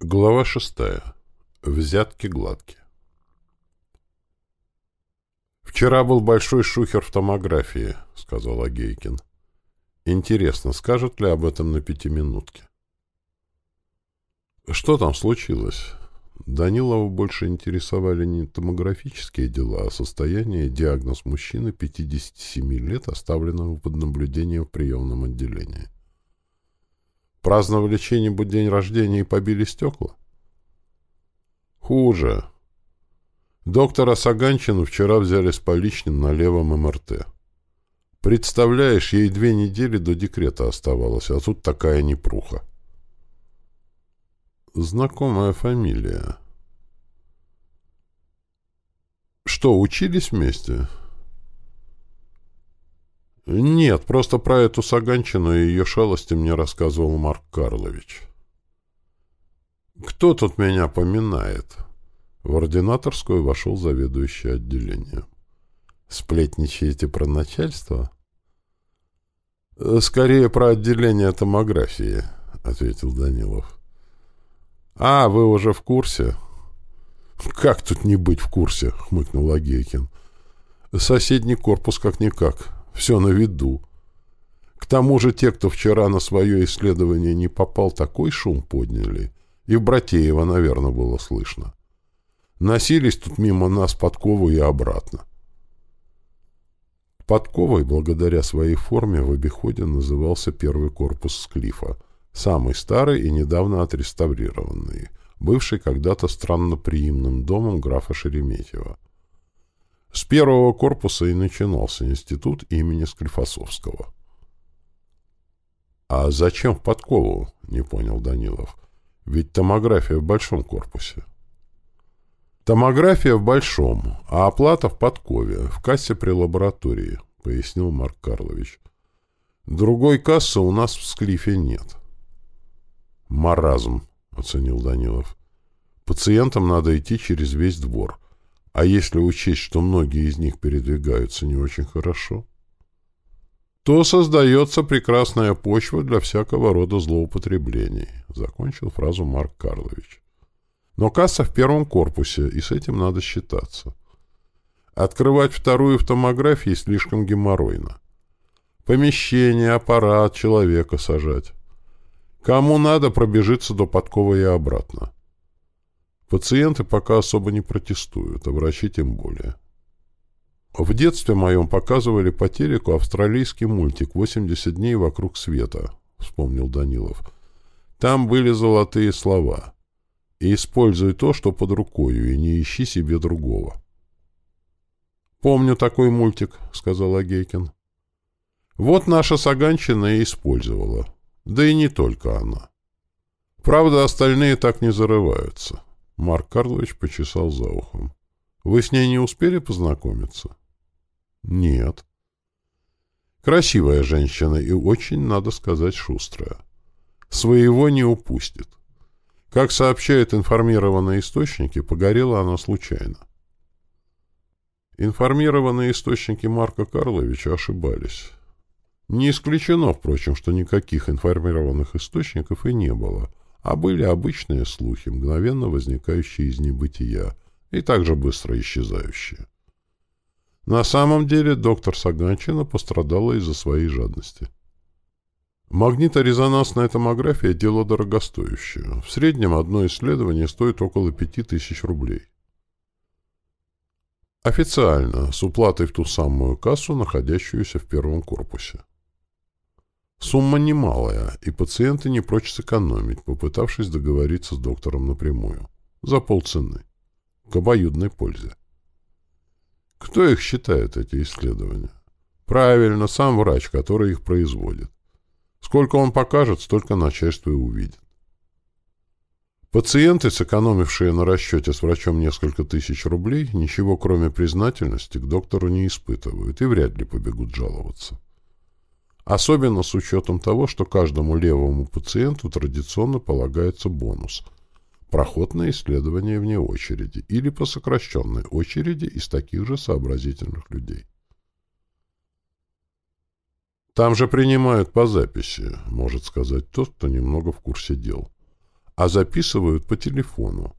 Глава шестая. Взятки гладкие. «Вчера был большой шухер в томографии», — сказал Агейкин. «Интересно, скажут ли об этом на пятиминутке?» «Что там случилось?» Данилова больше интересовали не томографические дела, а состояние и диагноз мужчины 57 лет, оставленного под наблюдением в приемном отделении. Праздновали чей-нибудь день рождения и побили стекла? Хуже. Доктора Саганчину вчера взяли с поличным на левом МРТ. Представляешь, ей две недели до декрета оставалось, а тут такая непруха. Знакомая фамилия. Что, учились вместе? — «Нет, просто про эту Саганчину и ее шалости мне рассказывал Марк Карлович». «Кто тут меня поминает?» В ординаторскую вошел заведующий отделением. «Сплетничаете про начальство?» «Скорее про отделение томографии», — ответил Данилов. «А, вы уже в курсе?» «Как тут не быть в курсе?» — хмыкнул Агейкин. «Соседний корпус как-никак. Все на виду. К тому же те, кто вчера на свое исследование не попал, такой шум подняли. И в Братеево, наверное, было слышно. Носились тут мимо нас подковы и обратно. Подковой, благодаря своей форме, в обиходе назывался первый корпус Склифа, самый старый и недавно отреставрированный, бывший когда-то странноприимным домом графа Шереметьева. С первого корпуса и начинался институт имени Склифосовского. «А зачем в подкову?» — не понял Данилов. «Ведь томография в большом корпусе». «Томография в большом, а оплата в подкове, в кассе при лаборатории», — пояснил Марк Карлович. «Другой кассы у нас в Склифе нет». «Маразм», — оценил Данилов. «Пациентам надо идти через весь двор». А если учесть, что многие из них передвигаются не очень хорошо, то создается прекрасная почва для всякого рода злоупотреблений, закончил фразу Марк Карлович. Но касса в первом корпусе, и с этим надо считаться. Открывать вторую в томографии слишком геморройно. Помещение, аппарат, человека сажать. Кому надо, пробежится до подковы и обратно. Пациенты пока особо не протестуют, а врачи тем более. В детстве моем показывали по телеку австралийский мультик «80 дней вокруг света», — вспомнил Данилов. Там были золотые слова. «И используй то, что под рукою, и не ищи себе другого». «Помню такой мультик», — сказал Агейкин. «Вот наша Саганчина и использовала. Да и не только она. Правда, остальные так не зарываются. Марк Карлович почесал за ухом. «Вы с ней не успели познакомиться?» «Нет». «Красивая женщина и очень, надо сказать, шустрая. Своего не упустит. Как сообщают информированные источники, погорела она случайно». Информированные источники Марка Карловича ошибались. Не исключено, впрочем, что никаких информированных источников и не было — а были обычные слухи, мгновенно возникающие из небытия и также быстро исчезающие. На самом деле доктор Саганчина пострадала из-за своей жадности. Магниторезонансная томография – дело дорогостоящее. В среднем одно исследование стоит около 5000 рублей. Официально, с уплатой в ту самую кассу, находящуюся в первом корпусе. Сумма немалая, и пациенты не прочь сэкономить, попытавшись договориться с доктором напрямую. За полцены. К обоюдной пользе. Кто их считает, эти исследования? Правильно, сам врач, который их производит. Сколько он покажет, столько начальство и увидит. Пациенты, сэкономившие на расчете с врачом несколько тысяч рублей, ничего кроме признательности к доктору не испытывают и вряд ли побегут жаловаться. Особенно с учетом того, что каждому левому пациенту традиционно полагается бонус – проход на исследование вне очереди или по сокращенной очереди из таких же сообразительных людей. Там же принимают по записи, может сказать тот, кто немного в курсе дел. а записывают по телефону.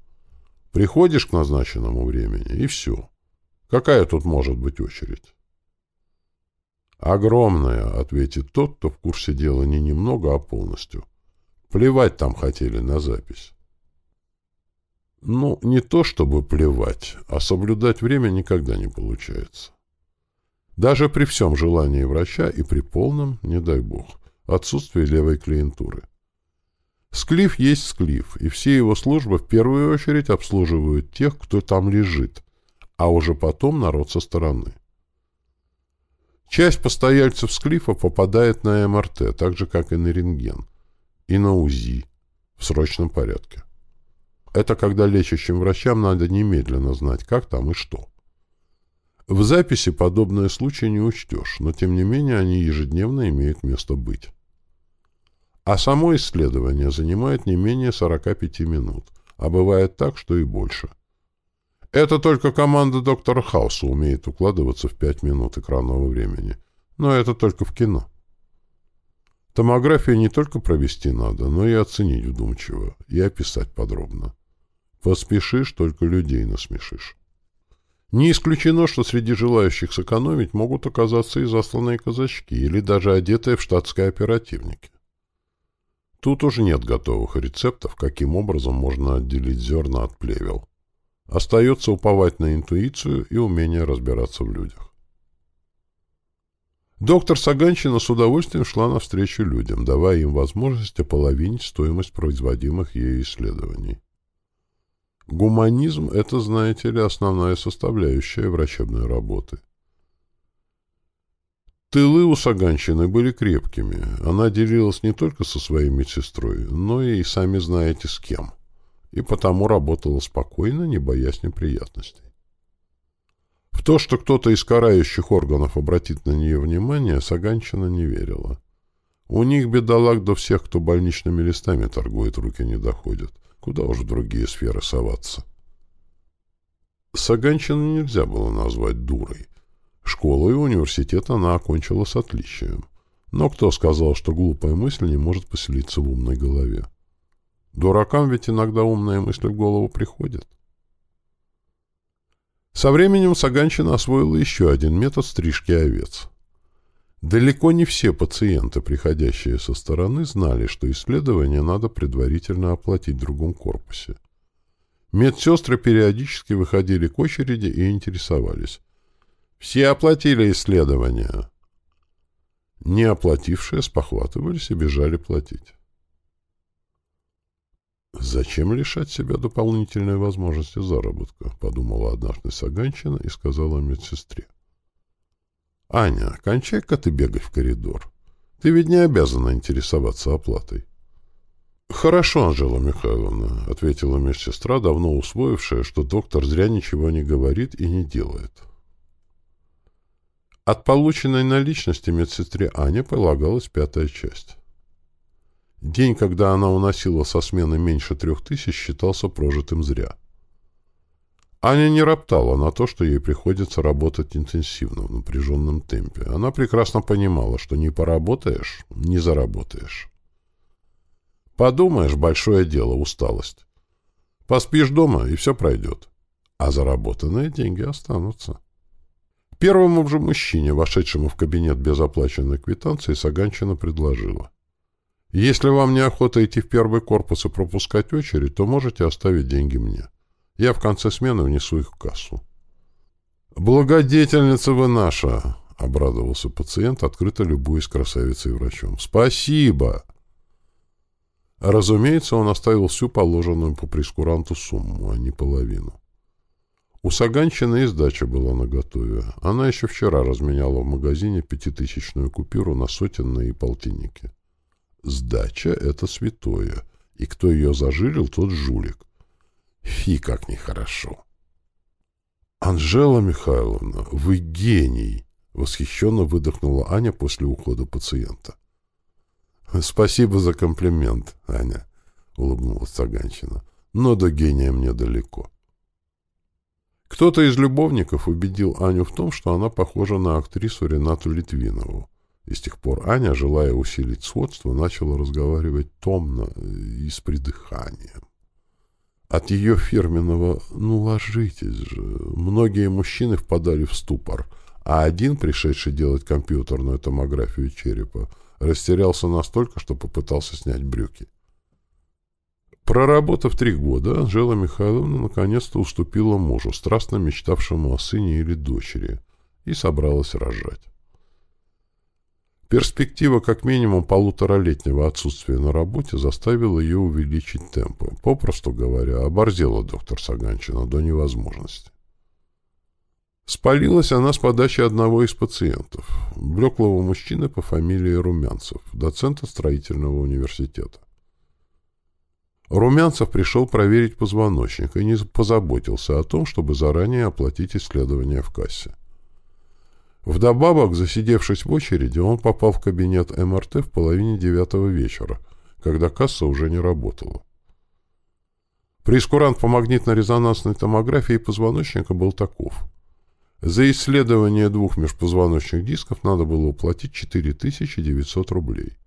Приходишь к назначенному времени, и все. Какая тут может быть очередь? «Огромная», — ответит тот, кто в курсе дела не немного, а полностью. Плевать там хотели на запись. Ну, не то чтобы плевать, а соблюдать время никогда не получается. Даже при всем желании врача и при полном, не дай бог, отсутствии левой клиентуры. Склиф есть склиф, и все его службы в первую очередь обслуживают тех, кто там лежит, а уже потом народ со стороны. Часть постояльцев склифа попадает на МРТ, так же, как и на рентген, и на УЗИ в срочном порядке. Это когда лечащим врачам надо немедленно знать, как там и что. В записи подобные случаи не учтешь, но тем не менее они ежедневно имеют место быть. А само исследование занимает не менее 45 минут, а бывает так, что и больше. Это только команда доктора Хауса умеет укладываться в 5 минут экранного времени, но это только в кино. Томографию не только провести надо, но и оценить вдумчиво, и описать подробно. Поспешишь, только людей насмешишь. Не исключено, что среди желающих сэкономить могут оказаться и засланные казачки, или даже одетые в штатские оперативники. Тут уже нет готовых рецептов, каким образом можно отделить зерна от плевел. Остается уповать на интуицию и умение разбираться в людях. Доктор Саганчина с удовольствием шла навстречу людям, давая им возможность ополовинить стоимость производимых ею исследований. Гуманизм — это, знаете ли, основная составляющая врачебной работы. Тылы у Саганщины были крепкими. Она делилась не только со своей медсестрой, но и, сами знаете, с кем. И потому работала спокойно, не боясь неприятностей. В то, что кто-то из карающих органов обратит на нее внимание, Саганчина не верила. У них, бедолаг, до всех, кто больничными листами торгует, руки не доходят. Куда уж в другие сферы соваться. Саганчину нельзя было назвать дурой. Школу и университет она окончила с отличием. Но кто сказал, что глупая мысль не может поселиться в умной голове? Дуракам ведь иногда умные мысли в голову приходят. Со временем Саганчина освоила еще один метод стрижки овец. Далеко не все пациенты, приходящие со стороны, знали, что исследование надо предварительно оплатить в другом корпусе. Медсестры периодически выходили к очереди и интересовались. Все оплатили исследование. Не оплатившие спохватывались и бежали платить. «Зачем лишать себя дополнительной возможности заработка?» — подумала однажды Саганчина и сказала медсестре. «Аня, кончай-ка ты бегать в коридор. Ты ведь не обязана интересоваться оплатой». «Хорошо, Анжела Михайловна», — ответила медсестра, давно усвоившая, что доктор зря ничего не говорит и не делает. От полученной наличности медсестре Ане полагалась пятая часть. День, когда она уносила со смены меньше трех тысяч, считался прожитым зря. Аня не роптала на то, что ей приходится работать интенсивно, в напряженном темпе. Она прекрасно понимала, что не поработаешь — не заработаешь. Подумаешь, большое дело, усталость. Поспишь дома, и все пройдет. А заработанные деньги останутся. Первому же мужчине, вошедшему в кабинет без оплаченной квитанции, Саганчина предложила. «Если вам неохота идти в первый корпус и пропускать очередь, то можете оставить деньги мне». Я в конце смены внесу их в кассу. «Благодетельница вы наша!» — обрадовался пациент, открыто любуясь красавицей и врачом. «Спасибо!» Разумеется, он оставил всю положенную по прескуранту сумму, а не половину. У Саганчины и сдача была наготове. Она еще вчера разменяла в магазине пятитысячную купюру на сотенные и полтинники. Сдача — это святое, и кто ее зажилил, тот жулик. Фи, как нехорошо. «Анжела Михайловна, вы гений!» — восхищенно выдохнула Аня после ухода пациента. «Спасибо за комплимент, Аня», — улыбнулась Саганчина. «Но до гения мне далеко». Кто-то из любовников убедил Аню в том, что она похожа на актрису Ренату Литвинову. И с тех пор Аня, желая усилить сходство, начала разговаривать томно и с придыханием. От ее фирменного «ну ложитесь же» многие мужчины впадали в ступор, а один, пришедший делать компьютерную томографию черепа, растерялся настолько, что попытался снять брюки. Проработав три года, Анжела Михайловна наконец-то уступила мужу, страстно мечтавшему о сыне или дочери, и собралась рожать. Перспектива как минимум полуторалетнего отсутствия на работе заставила ее увеличить темпы. Попросту говоря, оборзела доктор Саганчина до невозможности. Спалилась она с подачи одного из пациентов, блеклого мужчины по фамилии Румянцев, доцента строительного университета. Румянцев пришел проверить позвоночник и не позаботился о том, чтобы заранее оплатить исследование в кассе. Вдобавок, засидевшись в очереди, он попал в кабинет МРТ в половине девятого вечера, когда касса уже не работала. Прескурант по магнитно-резонансной томографии позвоночника был таков. За исследование двух межпозвоночных дисков надо было уплатить 4900 рублей.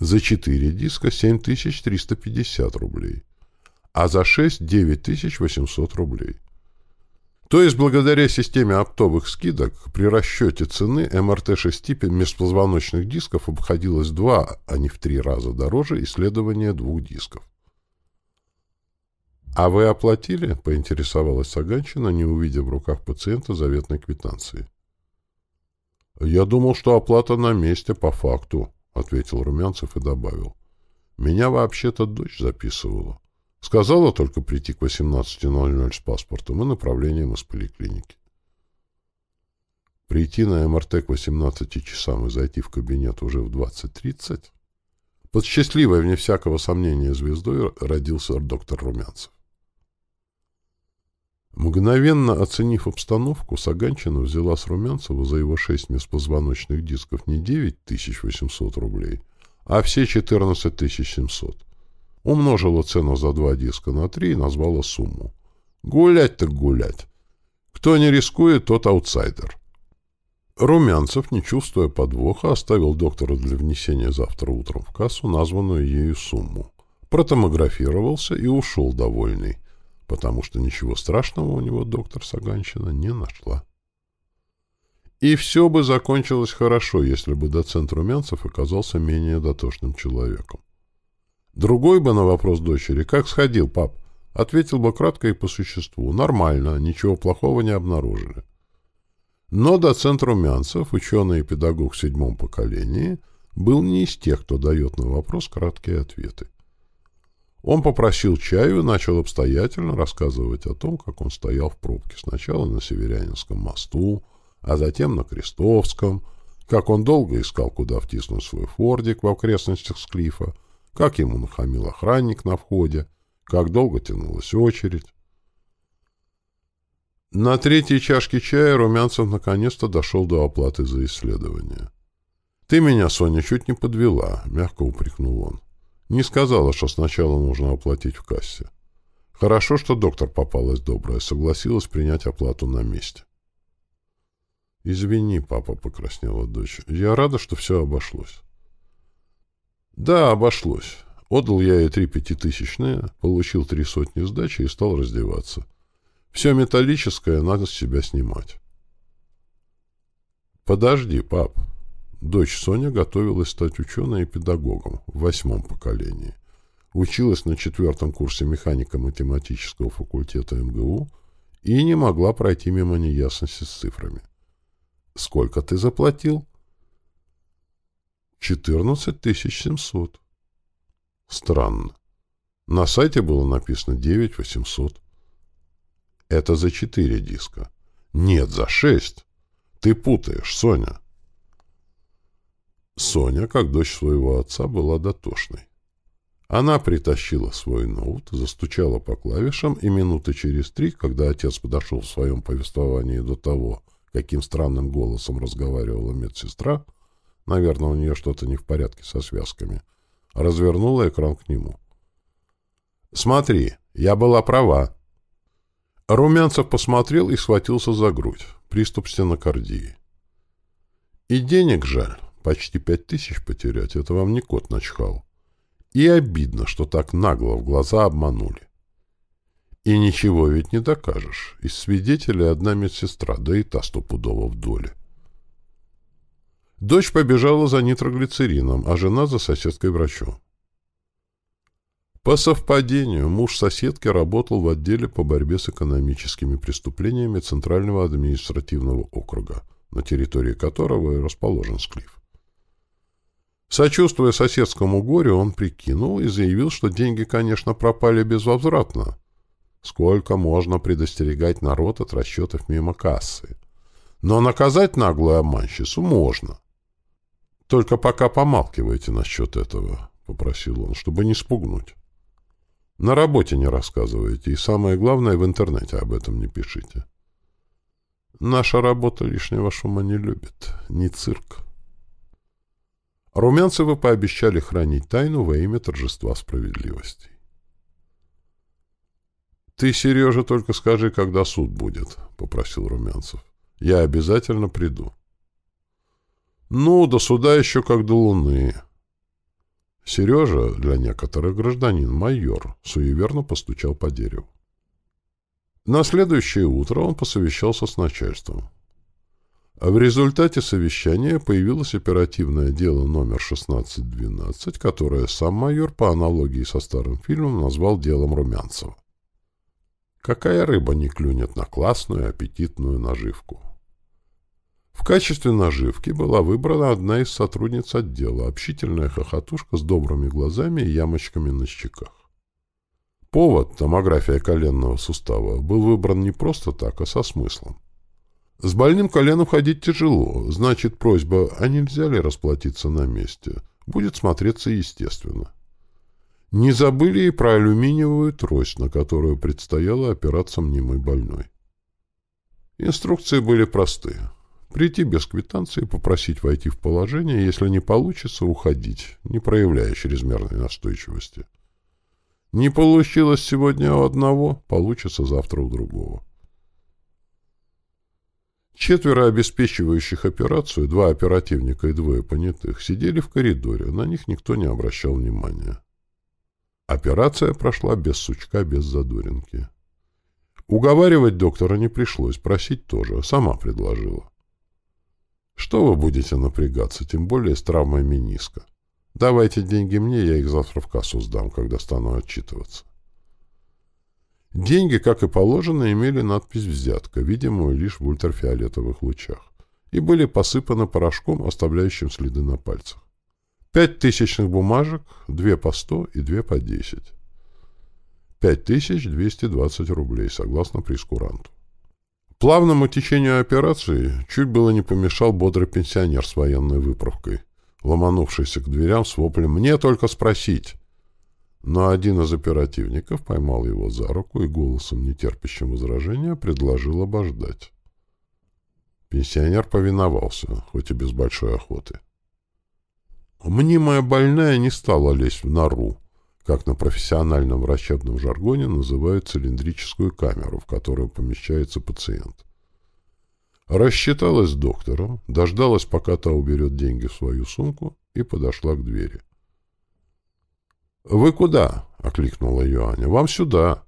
За 4 диска 7350 рублей. А за 6 9800 рублей. То есть, благодаря системе оптовых скидок, при расчете цены МРТ-6 межпозвоночных дисков обходилось в два, а не в три раза дороже исследования двух дисков. «А вы оплатили?» — поинтересовалась Саганчина, не увидев в руках пациента заветной квитанции. «Я думал, что оплата на месте, по факту», — ответил Румянцев и добавил. «Меня вообще-то дочь записывала». Сказала только прийти к 18.00 с паспортом и направлением из поликлиники. Прийти на МРТ к 18 часам и зайти в кабинет уже в 20.30? Под счастливой, вне всякого сомнения, звездой родился доктор Румянцев. Мгновенно оценив обстановку, Саганчина взяла с Румянцева за его шесть межпозвоночных дисков не 9800 рублей, а все 14700 Умножила цену за два диска на три и назвала сумму. Гулять так гулять. Кто не рискует, тот аутсайдер. Румянцев, не чувствуя подвоха, оставил доктора для внесения завтра утром в кассу названную ею сумму. Протомографировался и ушел довольный, потому что ничего страшного у него доктор Саганщина не нашла. И все бы закончилось хорошо, если бы доцент Румянцев оказался менее дотошным человеком. Другой бы на вопрос дочери «Как сходил, пап?» ответил бы кратко и по существу. Нормально, ничего плохого не обнаружили. Но доцент Румянцев, ученый и педагог в седьмом поколении, был не из тех, кто дает на вопрос краткие ответы. Он попросил чаю и начал обстоятельно рассказывать о том, как он стоял в пробке сначала на Северянинском мосту, а затем на Крестовском, как он долго искал, куда втиснуть свой фордик в окрестностях Склифа, как ему нахамил охранник на входе, как долго тянулась очередь. На третьей чашке чая Румянцев наконец-то дошел до оплаты за исследование. «Ты меня, Соня, чуть не подвела», — мягко упрекнул он. «Не сказала, что сначала нужно оплатить в кассе. Хорошо, что доктор попалась добрая, согласилась принять оплату на месте». «Извини, папа», — покраснела дочь. «Я рада, что все обошлось». Да, обошлось. Отдал я ей три пятитысячные, получил три сотни сдачи и стал раздеваться. Все металлическое надо с себя снимать. Подожди, пап. Дочь Соня готовилась стать ученой и педагогом в восьмом поколении. Училась на четвертом курсе механико-математического факультета МГУ и не могла пройти мимо неясности с цифрами. «Сколько ты заплатил?» 14 700. Странно. На сайте было написано 9 800. Это за 4 диска. Нет, за 6. Ты путаешь, Соня. Соня, как дочь своего отца, была дотошной. Она притащила свой ноут, застучала по клавишам, и минуты через три, когда отец подошел в своем повествовании до того, каким странным голосом разговаривала медсестра, Наверное, у нее что-то не в порядке со связками. Развернула экран к нему. «Смотри, я была права». Румянцев посмотрел и схватился за грудь. Приступ стенокардии. «И денег жаль. Почти пять тысяч потерять — это вам не кот начхал. И обидно, что так нагло в глаза обманули. И ничего ведь не докажешь. Из свидетелей одна медсестра, да и та стопудово в доле. Дочь побежала за нитроглицерином, а жена за соседкой врачом. По совпадению, муж соседки работал в отделе по борьбе с экономическими преступлениями Центрального административного округа, на территории которого и расположен склиф. Сочувствуя соседскому горю, он прикинул и заявил, что деньги, конечно, пропали безвозвратно. Сколько можно предостерегать народ от расчетов мимо кассы? Но наказать наглую обманщицу можно. Только пока помалкивайте насчет этого, — попросил он, — чтобы не спугнуть. На работе не рассказывайте, и самое главное, в интернете об этом не пишите. Наша работа лишнего шума не любит, не цирк. Румянцевы пообещали хранить тайну во имя торжества справедливости. «Ты, Сережа, только скажи, когда суд будет», — попросил Румянцев. «Я обязательно приду». «Ну, до суда еще как до луны», Сережа, для некоторых гражданин, майор, суеверно постучал по дереву. На следующее утро он посовещался с начальством. А в результате совещания появилось оперативное дело номер 1612, которое сам майор по аналогии со старым фильмом назвал делом Румянцева. Какая рыба не клюнет на классную аппетитную наживку? В качестве наживки была выбрана одна из сотрудниц отдела, общительная хохотушка с добрыми глазами и ямочками на щеках. Повод, томография коленного сустава, был выбран не просто так, а со смыслом. С больным коленом ходить тяжело, значит, просьба «а нельзя ли расплатиться на месте?» будет смотреться естественно. Не забыли и про алюминиевую трость, на которую предстояло опираться мнимой больной. Инструкции были простые. Прийти без квитанции, попросить войти в положение, если не получится, уходить, не проявляя чрезмерной настойчивости. Не получилось сегодня у одного, получится завтра у другого. Четверо обеспечивающих операцию, два оперативника и двое понятых, сидели в коридоре, на них никто не обращал внимания. Операция прошла без сучка, без задоринки. Уговаривать доктора не пришлось, просить тоже, сама предложила. Что вы будете напрягаться, тем более с травмой мениска? Давайте деньги мне, я их завтра в кассу сдам, когда стану отчитываться. Деньги, как и положено, имели надпись «Взятка», видимую лишь в ультрафиолетовых лучах, и были посыпаны порошком, оставляющим следы на пальцах. Пять тысячных бумажек, две по сто и две по десять. Пять тысяч двести двадцать рублей, согласно прескуранту. Плавному течению операции чуть было не помешал бодрый пенсионер с военной выправкой, ломанувшийся к дверям с воплем «Мне только спросить!». Но один из оперативников поймал его за руку и голосом, нетерпящим возражения, предложил обождать. Пенсионер повиновался, хоть и без большой охоты. Мнимая больная не стала лезть в нору, как на профессиональном врачебном жаргоне называют цилиндрическую камеру, в которую помещается пациент. Рассчиталась с доктором, дождалась, пока та уберет деньги в свою сумку, и подошла к двери. «Вы куда?» — окликнула ее Аня. «Вам сюда.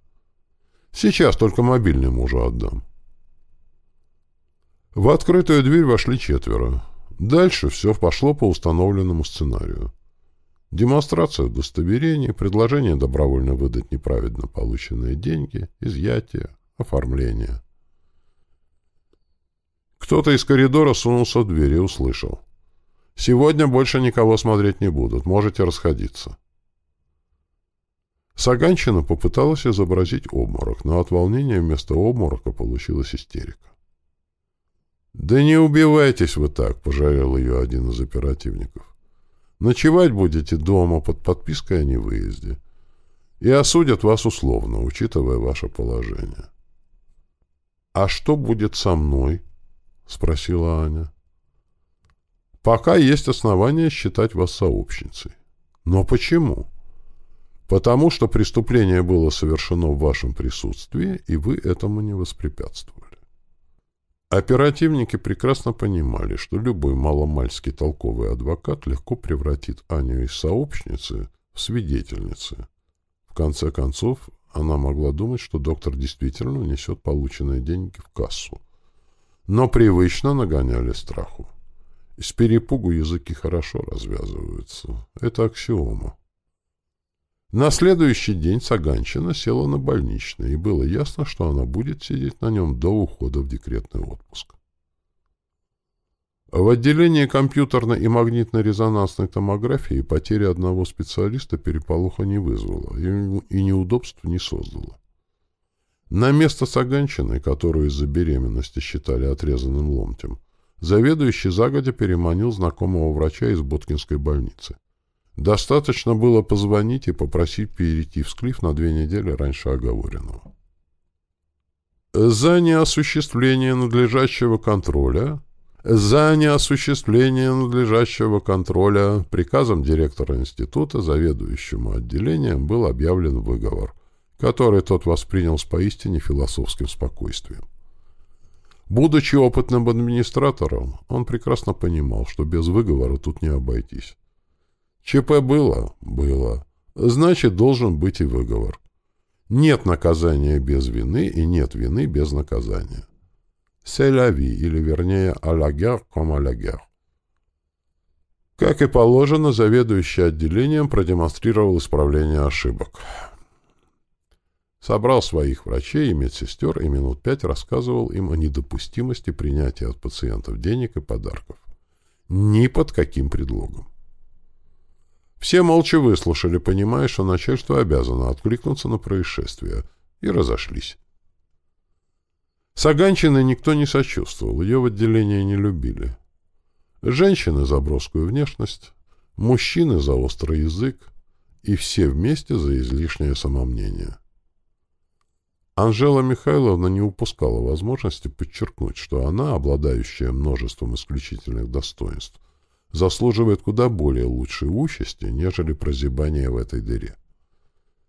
Сейчас только мобильный мужу отдам». В открытую дверь вошли четверо. Дальше все пошло по установленному сценарию. Демонстрация удостоверений, предложение добровольно выдать неправедно полученные деньги, изъятие, оформление. Кто-то из коридора сунулся в дверь и услышал. «Сегодня больше никого смотреть не будут, можете расходиться». Саганчина попыталась изобразить обморок, но от волнения вместо обморока получилась истерика. «Да не убивайтесь вы так», — пожалел ее один из оперативников. Ночевать будете дома под подпиской о невыезде. И осудят вас условно, учитывая ваше положение. — А что будет со мной? — спросила Аня. — Пока есть основания считать вас сообщницей. Но почему? Потому что преступление было совершено в вашем присутствии, и вы этому не воспрепятствовали. Оперативники прекрасно понимали, что любой маломальский толковый адвокат легко превратит Аню из сообщницы в свидетельницы. В конце концов, она могла думать, что доктор действительно несет полученные деньги в кассу. Но привычно нагоняли страху. С перепугу языки хорошо развязываются. Это аксиома. На следующий день Саганчина села на больничный, и было ясно, что она будет сидеть на нем до ухода в декретный отпуск. В отделении компьютерной и магнитно-резонансной томографии потеря одного специалиста переполоха не вызвала и неудобств не создала. На место Саганчиной, которую из-за беременности считали отрезанным ломтем, заведующий загодя переманил знакомого врача из Боткинской больницы. Достаточно было позвонить и попросить перейти в Склиф на две недели раньше оговоренного. За неосуществление надлежащего контроля за неосуществление надлежащего контроля приказом директора института заведующему отделением был объявлен выговор, который тот воспринял с поистине философским спокойствием. Будучи опытным администратором, он прекрасно понимал, что без выговора тут не обойтись. ЧП было? Было. Значит, должен быть и выговор. Нет наказания без вины и нет вины без наказания. Селяви, или вернее «алагер ком алагер». Как и положено, заведующий отделением продемонстрировал исправление ошибок. Собрал своих врачей и медсестер и минут пять рассказывал им о недопустимости принятия от пациентов денег и подарков. Ни под каким предлогом. Все молча выслушали, понимая, что начальство обязано откликнуться на происшествие, и разошлись. Саганчины никто не сочувствовал, ее в отделении не любили. Женщины за броскую внешность, мужчины за острый язык и все вместе за излишнее самомнение. Анжела Михайловна не упускала возможности подчеркнуть, что она, обладающая множеством исключительных достоинств, заслуживает куда более лучшей участи, нежели прозябание в этой дыре.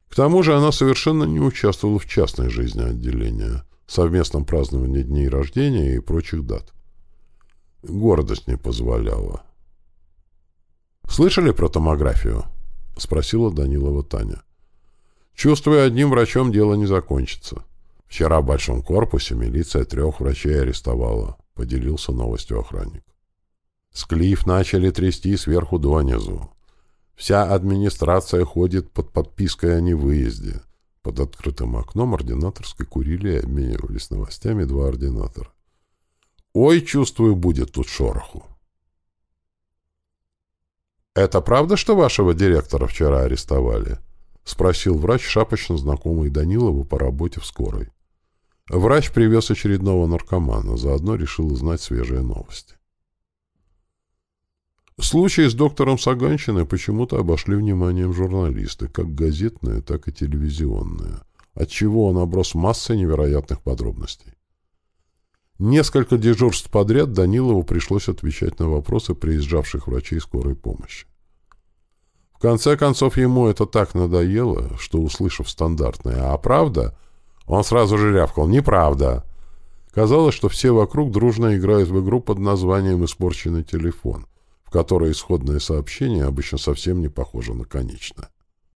К тому же она совершенно не участвовала в частной жизни отделения, совместном праздновании дней рождения и прочих дат. Гордость не позволяла. «Слышали про томографию?» — спросила Данилова Таня. «Чувствую, одним врачом дело не закончится. Вчера в большом корпусе милиция трех врачей арестовала», — поделился новостью охранник. Склиф начали трясти сверху донизу. Вся администрация ходит под подпиской о невыезде. Под открытым окном ординаторской курили и обменивались новостями два ординатора. «Ой, чувствую, будет тут шороху!» «Это правда, что вашего директора вчера арестовали?» — спросил врач, шапочно знакомый Данилову по работе в скорой. Врач привез очередного наркомана, заодно решил узнать свежие новости. Случай с доктором Саганщиной почему-то обошли вниманием журналисты, как газетные, так и телевизионные, отчего он оброс массой невероятных подробностей. Несколько дежурств подряд Данилову пришлось отвечать на вопросы приезжавших врачей скорой помощи. В конце концов, ему это так надоело, что, услышав стандартное «а правда?», он сразу же рявкал «неправда». Казалось, что все вокруг дружно играют в игру под названием «испорченный телефон», которой исходное сообщение обычно совсем не похоже на конечное.